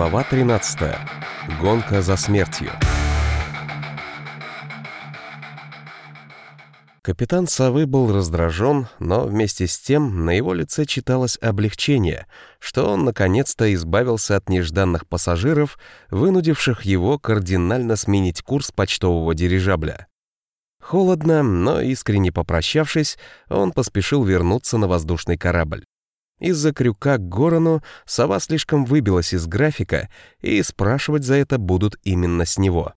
Глава 13. Гонка за смертью. Капитан Совы был раздражен, но вместе с тем на его лице читалось облегчение, что он наконец-то избавился от нежданных пассажиров, вынудивших его кардинально сменить курс почтового дирижабля. Холодно, но искренне попрощавшись, он поспешил вернуться на воздушный корабль. Из-за крюка к Горону сова слишком выбилась из графика, и спрашивать за это будут именно с него.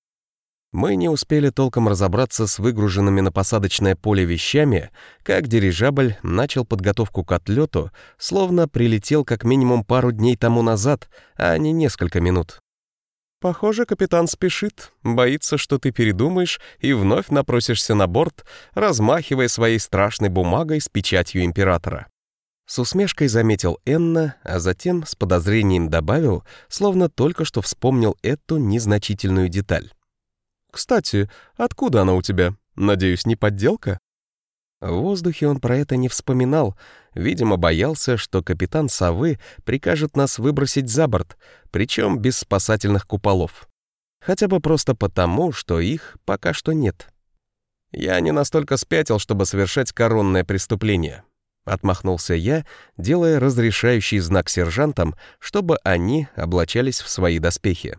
Мы не успели толком разобраться с выгруженными на посадочное поле вещами, как дирижабль начал подготовку к отлету, словно прилетел как минимум пару дней тому назад, а не несколько минут. Похоже, капитан спешит, боится, что ты передумаешь и вновь напросишься на борт, размахивая своей страшной бумагой с печатью императора. С усмешкой заметил Энна, а затем с подозрением добавил, словно только что вспомнил эту незначительную деталь. «Кстати, откуда она у тебя? Надеюсь, не подделка?» В воздухе он про это не вспоминал, видимо, боялся, что капитан Совы прикажет нас выбросить за борт, причем без спасательных куполов. Хотя бы просто потому, что их пока что нет. Я не настолько спятил, чтобы совершать коронное преступление. Отмахнулся я, делая разрешающий знак сержантам, чтобы они облачались в свои доспехи.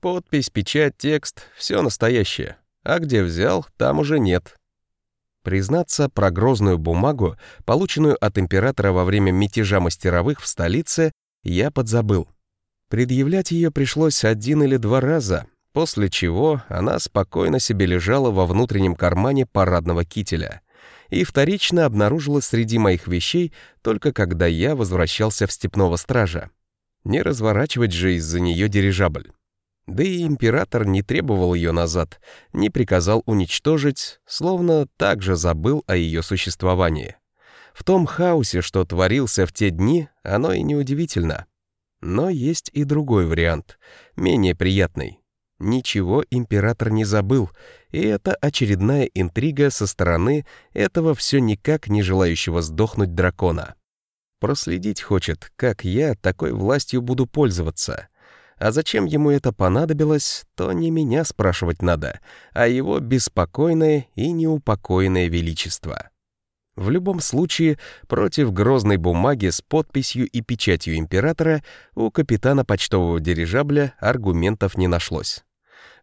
Подпись, печать, текст — все настоящее. А где взял, там уже нет. Признаться, про грозную бумагу, полученную от императора во время мятежа мастеровых в столице, я подзабыл. Предъявлять ее пришлось один или два раза, после чего она спокойно себе лежала во внутреннем кармане парадного кителя — и вторично обнаружилась среди моих вещей только когда я возвращался в степного стража. Не разворачивать же из-за нее дирижабль. Да и император не требовал ее назад, не приказал уничтожить, словно также забыл о ее существовании. В том хаосе, что творился в те дни, оно и неудивительно. Но есть и другой вариант, менее приятный. Ничего император не забыл, и это очередная интрига со стороны этого все никак не желающего сдохнуть дракона. Проследить хочет, как я такой властью буду пользоваться. А зачем ему это понадобилось, то не меня спрашивать надо, а его беспокойное и неупокоенное величество. В любом случае, против грозной бумаги с подписью и печатью императора у капитана почтового дирижабля аргументов не нашлось.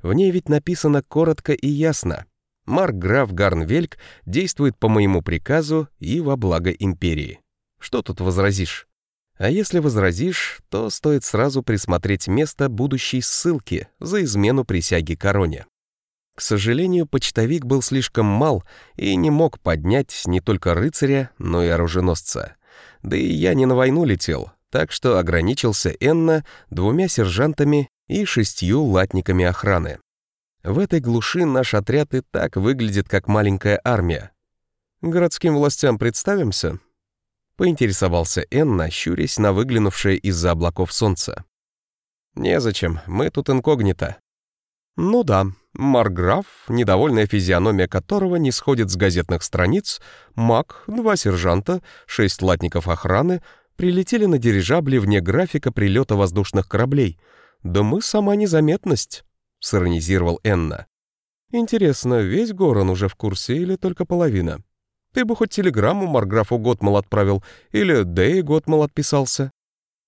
В ней ведь написано коротко и ясно. Марк-граф Гарнвельк действует по моему приказу и во благо империи. Что тут возразишь? А если возразишь, то стоит сразу присмотреть место будущей ссылки за измену присяги короне. К сожалению, почтовик был слишком мал и не мог поднять не только рыцаря, но и оруженосца. Да и я не на войну летел, так что ограничился Энна двумя сержантами и шестью латниками охраны. В этой глуши наш отряд и так выглядит как маленькая армия. «Городским властям представимся?» Поинтересовался Энна, щурясь на выглянувшее из-за облаков солнце. «Незачем, мы тут инкогнито». «Ну да, Марграф, недовольная физиономия которого не сходит с газетных страниц, маг, два сержанта, шесть латников охраны, прилетели на дирижабле вне графика прилета воздушных кораблей — «Да мы сама незаметность», — сиронизировал Энна. «Интересно, весь Горан уже в курсе или только половина? Ты бы хоть телеграмму Марграфу Готмал отправил или Дэй Готмал отписался?»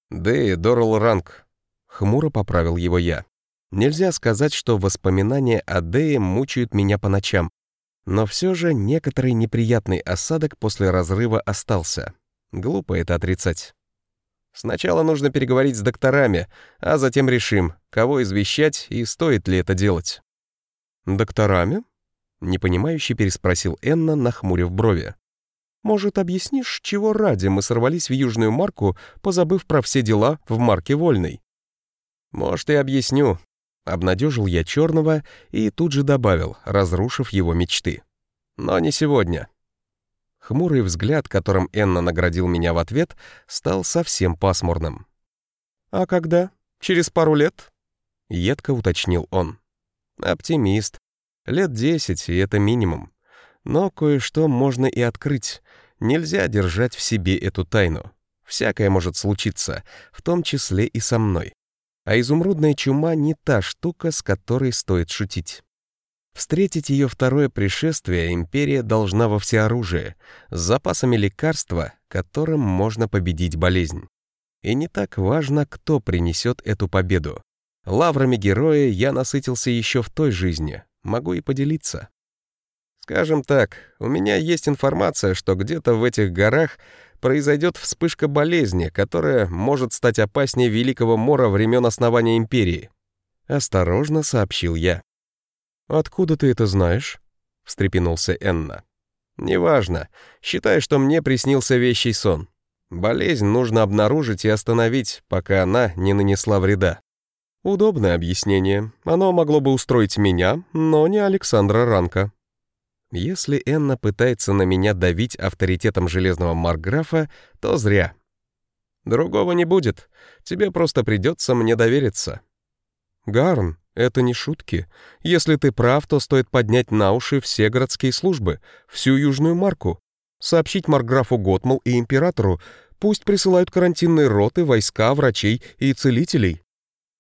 «Дэй Дорал Ранг», — хмуро поправил его я. Нельзя сказать, что воспоминания о Дэе мучают меня по ночам, но все же некоторый неприятный осадок после разрыва остался. Глупо это отрицать. Сначала нужно переговорить с докторами, а затем решим, кого извещать и стоит ли это делать». «Докторами?» — непонимающе переспросил Энна, нахмурив брови. «Может, объяснишь, чего ради мы сорвались в Южную Марку, позабыв про все дела в Марке Вольной?» «Может, и объясню», — обнадежил я Черного и тут же добавил, разрушив его мечты. «Но не сегодня. Хмурый взгляд, которым Энна наградил меня в ответ, стал совсем пасмурным. «А когда? Через пару лет?» — едко уточнил он. «Оптимист. Лет десять, и это минимум. Но кое-что можно и открыть. Нельзя держать в себе эту тайну. Всякое может случиться, в том числе и со мной. А изумрудная чума не та штука, с которой стоит шутить. Встретить ее второе пришествие империя должна во всеоружие, с запасами лекарства, которым можно победить болезнь. И не так важно, кто принесет эту победу. Лаврами героя я насытился еще в той жизни, могу и поделиться. Скажем так, у меня есть информация, что где-то в этих горах произойдет вспышка болезни, которая может стать опаснее Великого Мора времен основания Империи. Осторожно сообщил я. «Откуда ты это знаешь?» — встрепенулся Энна. «Неважно. Считай, что мне приснился вещий сон. Болезнь нужно обнаружить и остановить, пока она не нанесла вреда». Удобное объяснение. Оно могло бы устроить меня, но не Александра Ранка. Если Энна пытается на меня давить авторитетом железного марграфа, то зря. Другого не будет. Тебе просто придется мне довериться. Гарн, это не шутки. Если ты прав, то стоит поднять на уши все городские службы, всю Южную Марку. Сообщить Марграфу Готмал и Императору, пусть присылают карантинные роты, войска, врачей и целителей.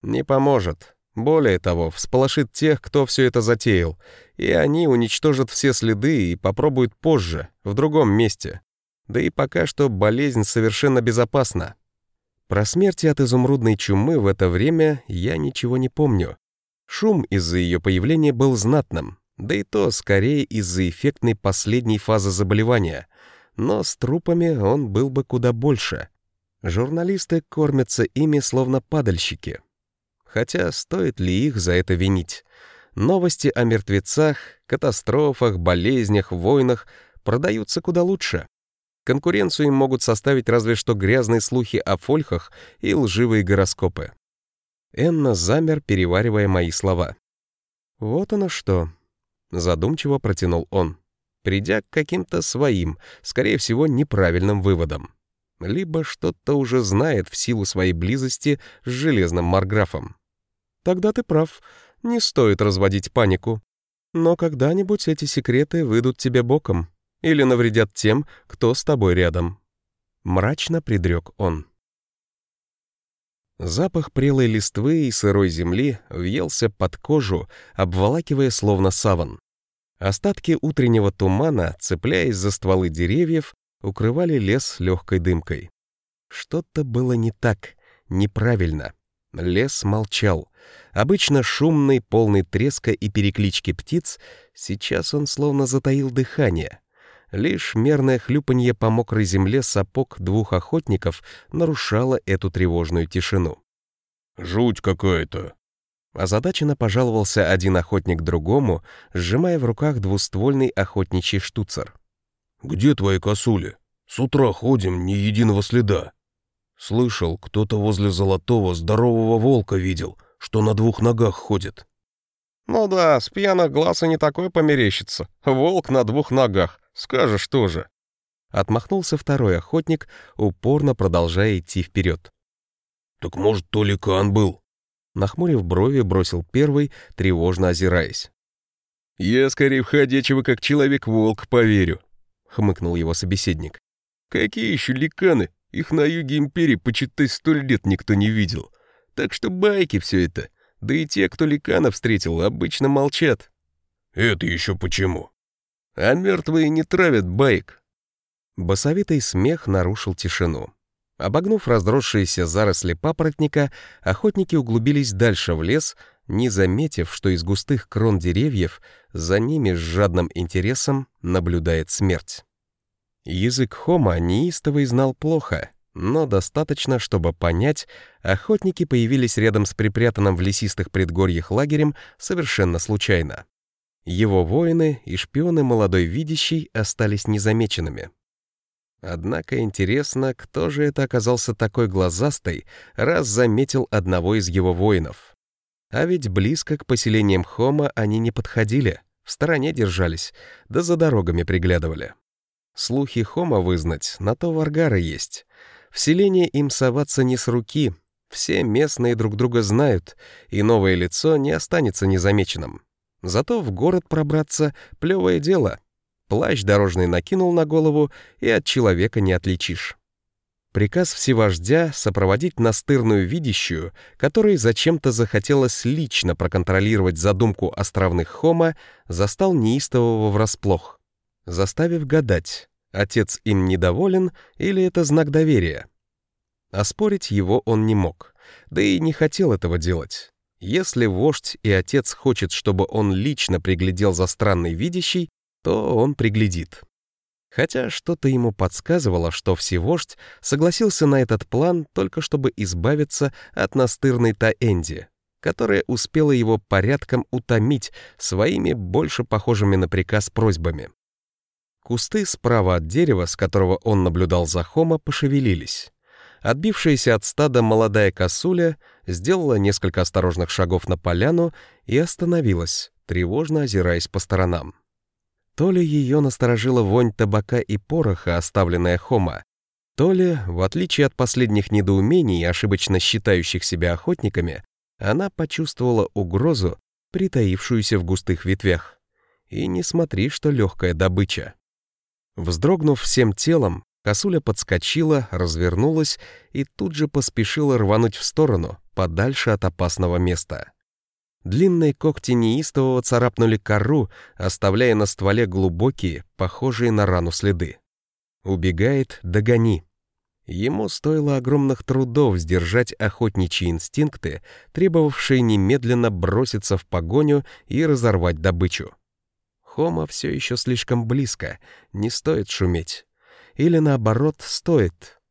Не поможет. Более того, всполошит тех, кто все это затеял, и они уничтожат все следы и попробуют позже, в другом месте. Да и пока что болезнь совершенно безопасна. Про смерти от изумрудной чумы в это время я ничего не помню. Шум из-за ее появления был знатным, да и то скорее из-за эффектной последней фазы заболевания, но с трупами он был бы куда больше. Журналисты кормятся ими словно падальщики. Хотя стоит ли их за это винить? Новости о мертвецах, катастрофах, болезнях, войнах продаются куда лучше. Конкуренцию им могут составить разве что грязные слухи о фольхах и лживые гороскопы. Энна замер, переваривая мои слова. «Вот оно что», — задумчиво протянул он, придя к каким-то своим, скорее всего, неправильным выводам. Либо что-то уже знает в силу своей близости с железным Марграфом. «Тогда ты прав, не стоит разводить панику. Но когда-нибудь эти секреты выйдут тебе боком или навредят тем, кто с тобой рядом». Мрачно предрек он. Запах прелой листвы и сырой земли въелся под кожу, обволакивая словно саван. Остатки утреннего тумана, цепляясь за стволы деревьев, укрывали лес легкой дымкой. Что-то было не так, неправильно. Лес молчал. Обычно шумный, полный треска и переклички птиц, сейчас он словно затаил дыхание. Лишь мерное хлюпанье по мокрой земле сапог двух охотников нарушало эту тревожную тишину. «Жуть какая-то!» Озадаченно пожаловался один охотник другому, сжимая в руках двуствольный охотничий штуцер. «Где твои косули? С утра ходим, ни единого следа». «Слышал, кто-то возле золотого здорового волка видел, что на двух ногах ходит». «Ну да, с пьяных глаз и не такой померещится. Волк на двух ногах. Скажешь тоже». Отмахнулся второй охотник, упорно продолжая идти вперед. «Так может, то ликан был?» Нахмурив брови, бросил первый, тревожно озираясь. «Я скорее в ходячего, как человек-волк, поверю», — хмыкнул его собеседник. «Какие еще ликаны? Их на юге империи, почитай, сто лет никто не видел. Так что байки все это. Да и те, кто ликана встретил, обычно молчат». «Это еще почему?» «А мертвые не травят байк». Басовитый смех нарушил тишину. Обогнув разросшиеся заросли папоротника, охотники углубились дальше в лес, не заметив, что из густых крон деревьев за ними с жадным интересом наблюдает смерть. Язык Хома неистовый знал плохо, но достаточно, чтобы понять, охотники появились рядом с припрятанным в лесистых предгорьях лагерем совершенно случайно. Его воины и шпионы молодой видящий остались незамеченными. Однако интересно, кто же это оказался такой глазастый, раз заметил одного из его воинов. А ведь близко к поселениям Хома они не подходили, в стороне держались, да за дорогами приглядывали. Слухи Хома вызнать, на то варгары есть. В селение им соваться не с руки, все местные друг друга знают, и новое лицо не останется незамеченным. Зато в город пробраться — плевое дело — Плащ дорожный накинул на голову, и от человека не отличишь. Приказ всевождя сопроводить настырную видящую, которой зачем-то захотелось лично проконтролировать задумку островных Хома, застал неистового врасплох, заставив гадать, отец им недоволен или это знак доверия. Оспорить его он не мог, да и не хотел этого делать. Если вождь и отец хочет, чтобы он лично приглядел за странной видящей, то он приглядит. Хотя что-то ему подсказывало, что всевождь согласился на этот план только чтобы избавиться от настырной Таэнди, которая успела его порядком утомить своими больше похожими на приказ просьбами. Кусты справа от дерева, с которого он наблюдал за Хома, пошевелились. Отбившаяся от стада молодая косуля сделала несколько осторожных шагов на поляну и остановилась, тревожно озираясь по сторонам. То ли ее насторожила вонь табака и пороха, оставленная Хома, то ли, в отличие от последних недоумений, ошибочно считающих себя охотниками, она почувствовала угрозу, притаившуюся в густых ветвях. И не смотри, что легкая добыча. Вздрогнув всем телом, косуля подскочила, развернулась и тут же поспешила рвануть в сторону, подальше от опасного места. Длинные когти неистового царапнули кору, оставляя на стволе глубокие, похожие на рану следы. Убегает, догони. Ему стоило огромных трудов сдержать охотничьи инстинкты, требовавшие немедленно броситься в погоню и разорвать добычу. Хома все еще слишком близко, не стоит шуметь. Или наоборот, стоит.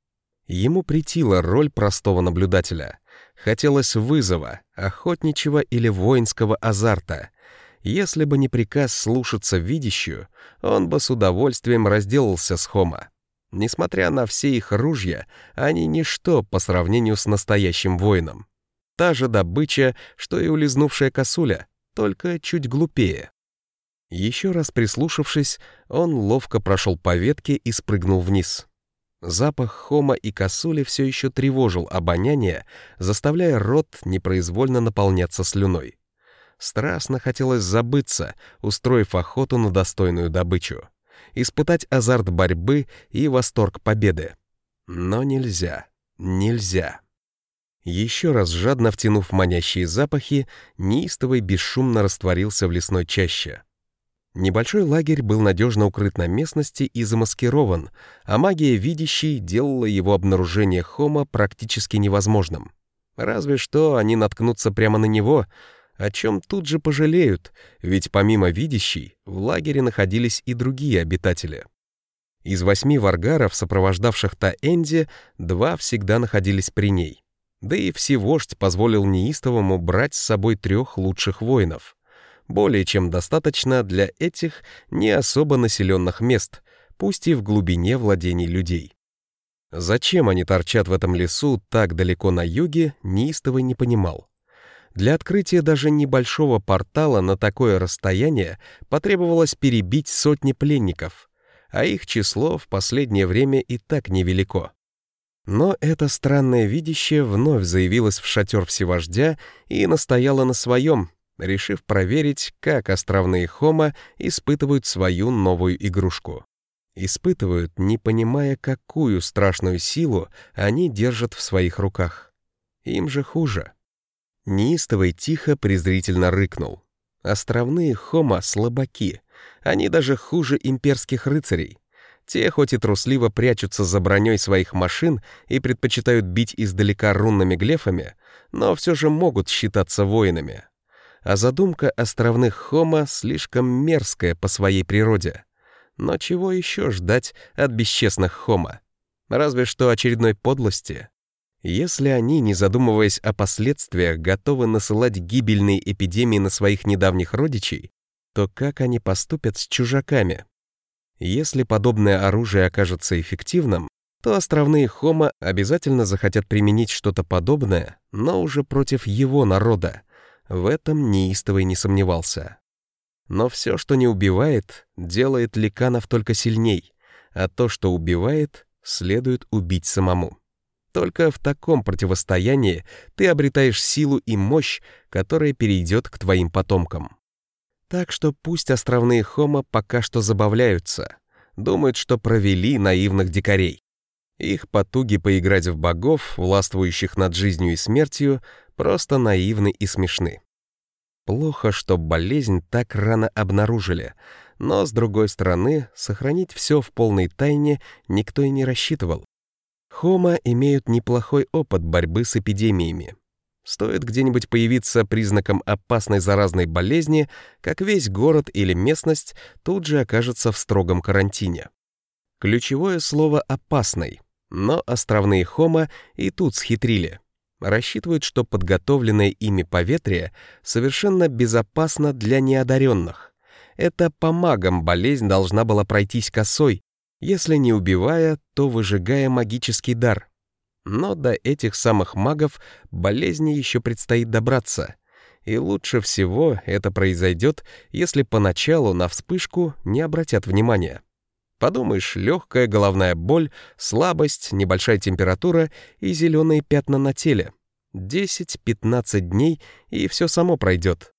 Ему притила роль простого наблюдателя — Хотелось вызова, охотничьего или воинского азарта. Если бы не приказ слушаться видящую, он бы с удовольствием разделался с Хома. Несмотря на все их ружья, они ничто по сравнению с настоящим воином. Та же добыча, что и улизнувшая косуля, только чуть глупее. Еще раз прислушавшись, он ловко прошел по ветке и спрыгнул вниз. Запах хома и косули все еще тревожил обоняние, заставляя рот непроизвольно наполняться слюной. Страстно хотелось забыться, устроив охоту на достойную добычу. Испытать азарт борьбы и восторг победы. Но нельзя, нельзя. Еще раз жадно втянув манящие запахи, неистовый бесшумно растворился в лесной чаще — Небольшой лагерь был надежно укрыт на местности и замаскирован, а магия видящей делала его обнаружение Хома практически невозможным. Разве что они наткнутся прямо на него, о чем тут же пожалеют, ведь помимо видящей в лагере находились и другие обитатели. Из восьми варгаров, сопровождавших Таэнди, два всегда находились при ней. Да и всевождь позволил неистовому брать с собой трех лучших воинов — более чем достаточно для этих не особо населенных мест, пусть и в глубине владений людей. Зачем они торчат в этом лесу так далеко на юге, неистовый не понимал. Для открытия даже небольшого портала на такое расстояние потребовалось перебить сотни пленников, а их число в последнее время и так невелико. Но это странное видище вновь заявилось в шатер всевождя и настояло на своем, решив проверить, как островные Хома испытывают свою новую игрушку. Испытывают, не понимая, какую страшную силу они держат в своих руках. Им же хуже. Неистовый тихо презрительно рыкнул. Островные Хома — слабаки. Они даже хуже имперских рыцарей. Те хоть и трусливо прячутся за броней своих машин и предпочитают бить издалека рунными глефами, но все же могут считаться воинами а задумка островных Хома слишком мерзкая по своей природе. Но чего еще ждать от бесчестных Хома? Разве что очередной подлости. Если они, не задумываясь о последствиях, готовы насылать гибельные эпидемии на своих недавних родичей, то как они поступят с чужаками? Если подобное оружие окажется эффективным, то островные Хома обязательно захотят применить что-то подобное, но уже против его народа, в этом неистовый не сомневался. Но все, что не убивает, делает ликанов только сильней, а то, что убивает, следует убить самому. Только в таком противостоянии ты обретаешь силу и мощь, которая перейдет к твоим потомкам. Так что пусть островные хома пока что забавляются, думают, что провели наивных дикарей. Их потуги поиграть в богов, властвующих над жизнью и смертью, просто наивны и смешны. Плохо, что болезнь так рано обнаружили, но, с другой стороны, сохранить все в полной тайне никто и не рассчитывал. Хома имеют неплохой опыт борьбы с эпидемиями. Стоит где-нибудь появиться признаком опасной заразной болезни, как весь город или местность тут же окажется в строгом карантине. Ключевое слово «опасный», но островные Хома и тут схитрили. Рассчитывают, что подготовленное ими поветрие совершенно безопасно для неодаренных. Это по магам болезнь должна была пройтись косой, если не убивая, то выжигая магический дар. Но до этих самых магов болезни еще предстоит добраться. И лучше всего это произойдет, если поначалу на вспышку не обратят внимания. Подумаешь, легкая головная боль, слабость, небольшая температура и зеленые пятна на теле. 10-15 дней, и все само пройдет.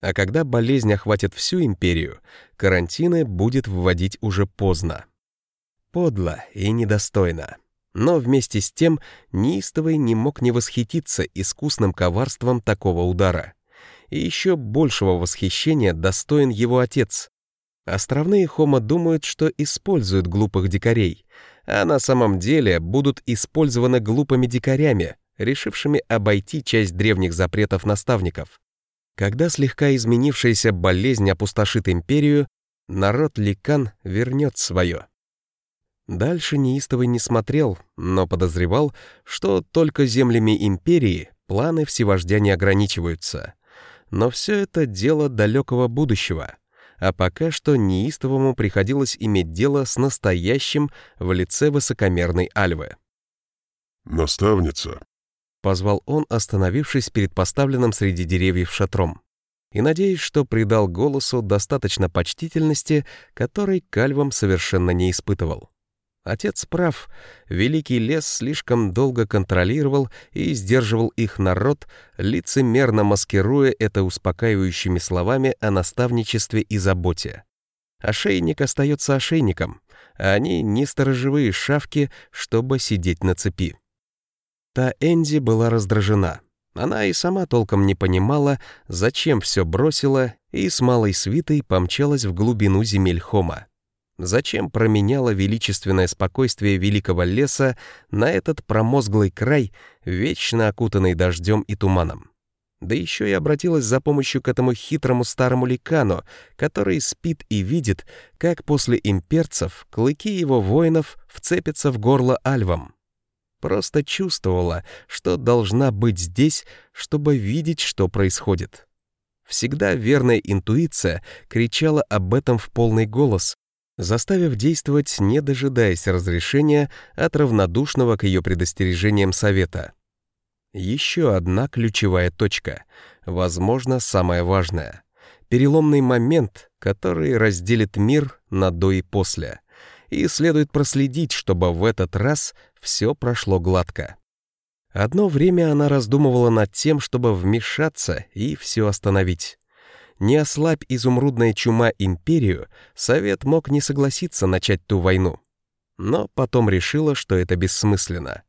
А когда болезнь охватит всю империю, карантины будет вводить уже поздно. Подло и недостойно. Но вместе с тем неистовый не мог не восхититься искусным коварством такого удара. И еще большего восхищения достоин его отец. Островные хома думают, что используют глупых дикарей, а на самом деле будут использованы глупыми дикарями, решившими обойти часть древних запретов наставников. Когда слегка изменившаяся болезнь опустошит империю, народ Ликан вернет свое. Дальше неистовый не смотрел, но подозревал, что только землями империи планы всевождя не ограничиваются. Но все это дело далекого будущего, а пока что неистовому приходилось иметь дело с настоящим в лице высокомерной Альвы. «Наставница», — позвал он, остановившись перед поставленным среди деревьев шатром, и надеясь, что придал голосу достаточно почтительности, которой Кальвам совершенно не испытывал. Отец прав. Великий лес слишком долго контролировал и сдерживал их народ, лицемерно маскируя это успокаивающими словами о наставничестве и заботе. Ошейник остается ошейником, а они не сторожевые шавки, чтобы сидеть на цепи. Та Энди была раздражена. Она и сама толком не понимала, зачем все бросила и с малой свитой помчалась в глубину земель Хома. Зачем променяла величественное спокойствие великого леса на этот промозглый край, вечно окутанный дождем и туманом? Да еще и обратилась за помощью к этому хитрому старому ликану, который спит и видит, как после имперцев клыки его воинов вцепятся в горло альвам. Просто чувствовала, что должна быть здесь, чтобы видеть, что происходит. Всегда верная интуиция кричала об этом в полный голос, заставив действовать, не дожидаясь разрешения от равнодушного к ее предостережениям совета. Еще одна ключевая точка, возможно, самая важная. Переломный момент, который разделит мир на до и после. И следует проследить, чтобы в этот раз все прошло гладко. Одно время она раздумывала над тем, чтобы вмешаться и все остановить не ослабь изумрудная чума империю, Совет мог не согласиться начать ту войну. Но потом решила, что это бессмысленно.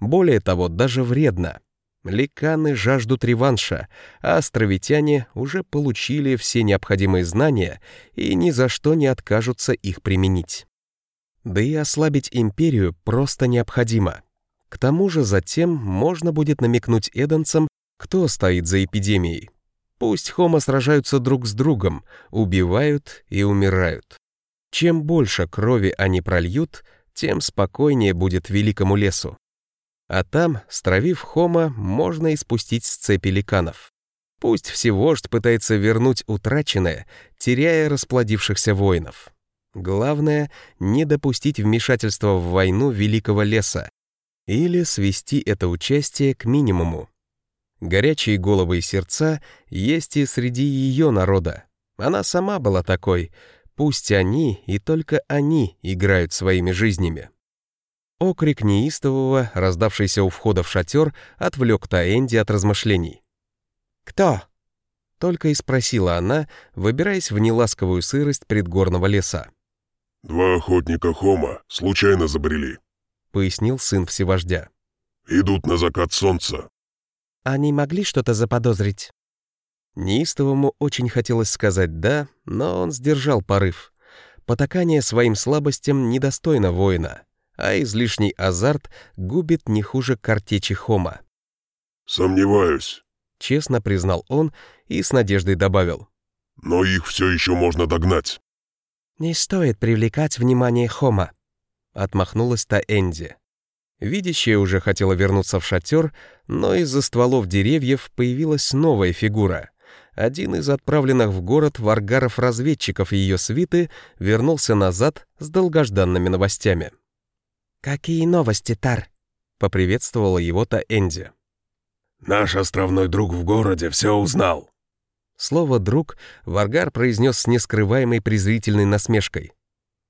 Более того, даже вредно. Ликаны жаждут реванша, а островитяне уже получили все необходимые знания и ни за что не откажутся их применить. Да и ослабить империю просто необходимо. К тому же затем можно будет намекнуть эденцам, кто стоит за эпидемией. Пусть хома сражаются друг с другом, убивают и умирают. Чем больше крови они прольют, тем спокойнее будет великому лесу. А там, стравив хома, можно испустить с цепи ликанов. Пусть всевождь пытается вернуть утраченное, теряя расплодившихся воинов. Главное — не допустить вмешательства в войну великого леса или свести это участие к минимуму. Горячие головы и сердца есть и среди ее народа. Она сама была такой. Пусть они и только они играют своими жизнями. Окрик неистового, раздавшийся у входа в шатер, отвлек Таэнди от размышлений. «Кто?» — только и спросила она, выбираясь в неласковую сырость предгорного леса. «Два охотника Хома случайно забрели», — пояснил сын всевождя. «Идут на закат солнца». «Они могли что-то заподозрить?» Неистовому очень хотелось сказать «да», но он сдержал порыв. Потакание своим слабостям недостойно воина, а излишний азарт губит не хуже картечи хома. «Сомневаюсь», — честно признал он и с надеждой добавил. «Но их все еще можно догнать». «Не стоит привлекать внимание хома», — отмахнулась та Энди. Видящая уже хотела вернуться в шатер, но из-за стволов деревьев появилась новая фигура. Один из отправленных в город варгаров-разведчиков ее свиты вернулся назад с долгожданными новостями. «Какие новости, Тар?» — поприветствовала его та Энди. «Наш островной друг в городе все узнал». Слово «друг» Варгар произнес с нескрываемой презрительной насмешкой.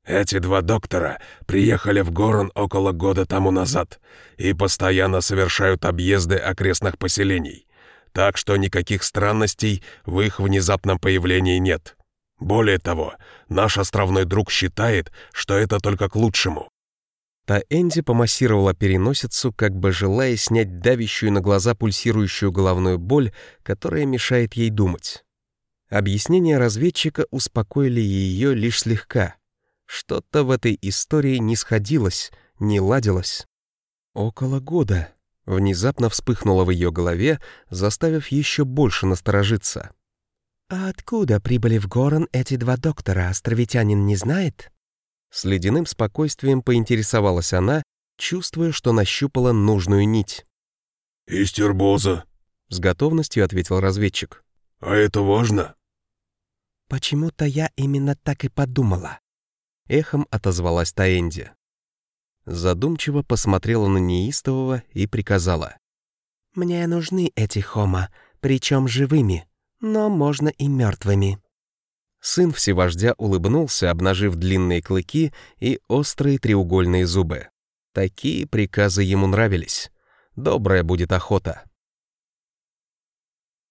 Эти два доктора приехали в Горон около года тому назад и постоянно совершают объезды окрестных поселений, так что никаких странностей в их внезапном появлении нет. Более того, наш островной друг считает, что это только к лучшему. Та Энди помассировала переносицу, как бы желая снять давящую на глаза пульсирующую головную боль, которая мешает ей думать. Объяснения разведчика успокоили ее лишь слегка — что-то в этой истории не сходилось, не ладилось. Около года. Внезапно вспыхнуло в ее голове, заставив еще больше насторожиться. «А откуда прибыли в Горон эти два доктора, островитянин не знает?» С ледяным спокойствием поинтересовалась она, чувствуя, что нащупала нужную нить. «Из Тербоза», — с готовностью ответил разведчик. «А это важно?» «Почему-то я именно так и подумала», — эхом отозвалась Таэнди. Задумчиво посмотрела на неистового и приказала. «Мне нужны эти хома, причем живыми, но можно и мертвыми». Сын всевождя улыбнулся, обнажив длинные клыки и острые треугольные зубы. Такие приказы ему нравились. Добрая будет охота.